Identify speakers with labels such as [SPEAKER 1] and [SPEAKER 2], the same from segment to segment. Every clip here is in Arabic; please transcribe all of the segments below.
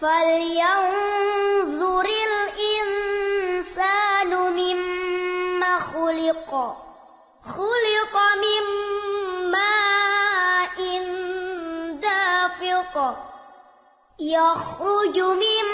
[SPEAKER 1] فلينظر الإنسان مما خلق خلق من ماء دافق يخرج من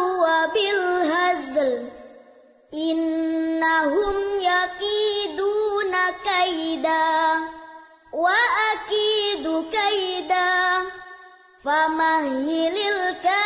[SPEAKER 1] إنهم يكيدون كيدا وأكيد كيدا فمهل الكافرين